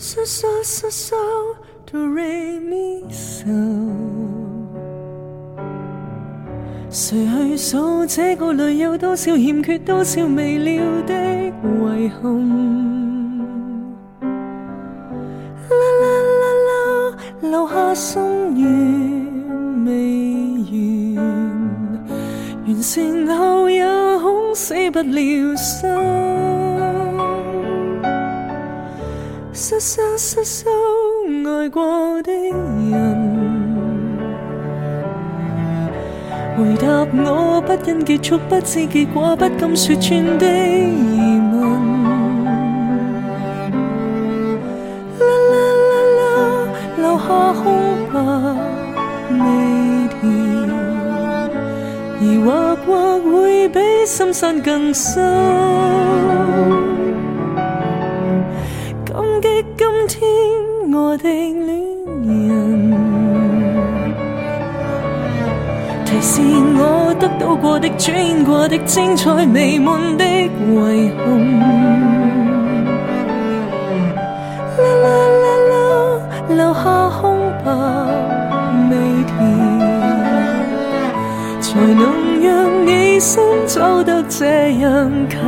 嗦嗦嗦嗦哆来咪嗦。谁去数这个里有多少欠缺，多少未了的遗憾？啦啦啦啦，留下心愿未完，完成后也恐死不了心。失失失收爱过的人。回答我不因结束不知结果不敢说穿的疑问。啦啦啦啦，留下空白未填，疑惑或会比深山更深。今天我的恋人。提示我得到过的、转过的、精彩未满的遗憾。啦啦啦啦，留下空白未填，才能让你心走得这样近。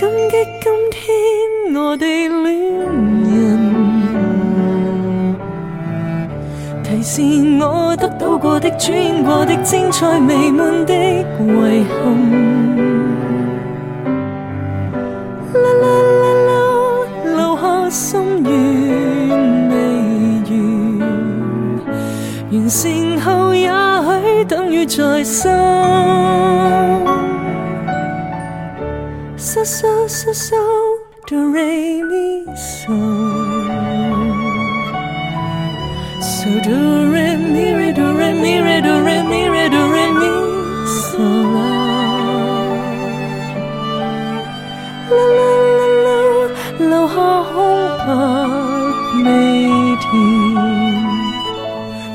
感激今天我哋恋人，提示我得到过的、转过的、精彩未满的遗憾。啦啦啦啦，留下心愿未完，完成后也许等于再生。嗦嗦嗦嗦哆来咪嗦。So do re mi re do re mi re do re mi re do re mi so la la la la la 留下空白未填，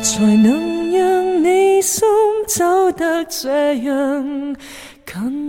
才能让你心走得这样近。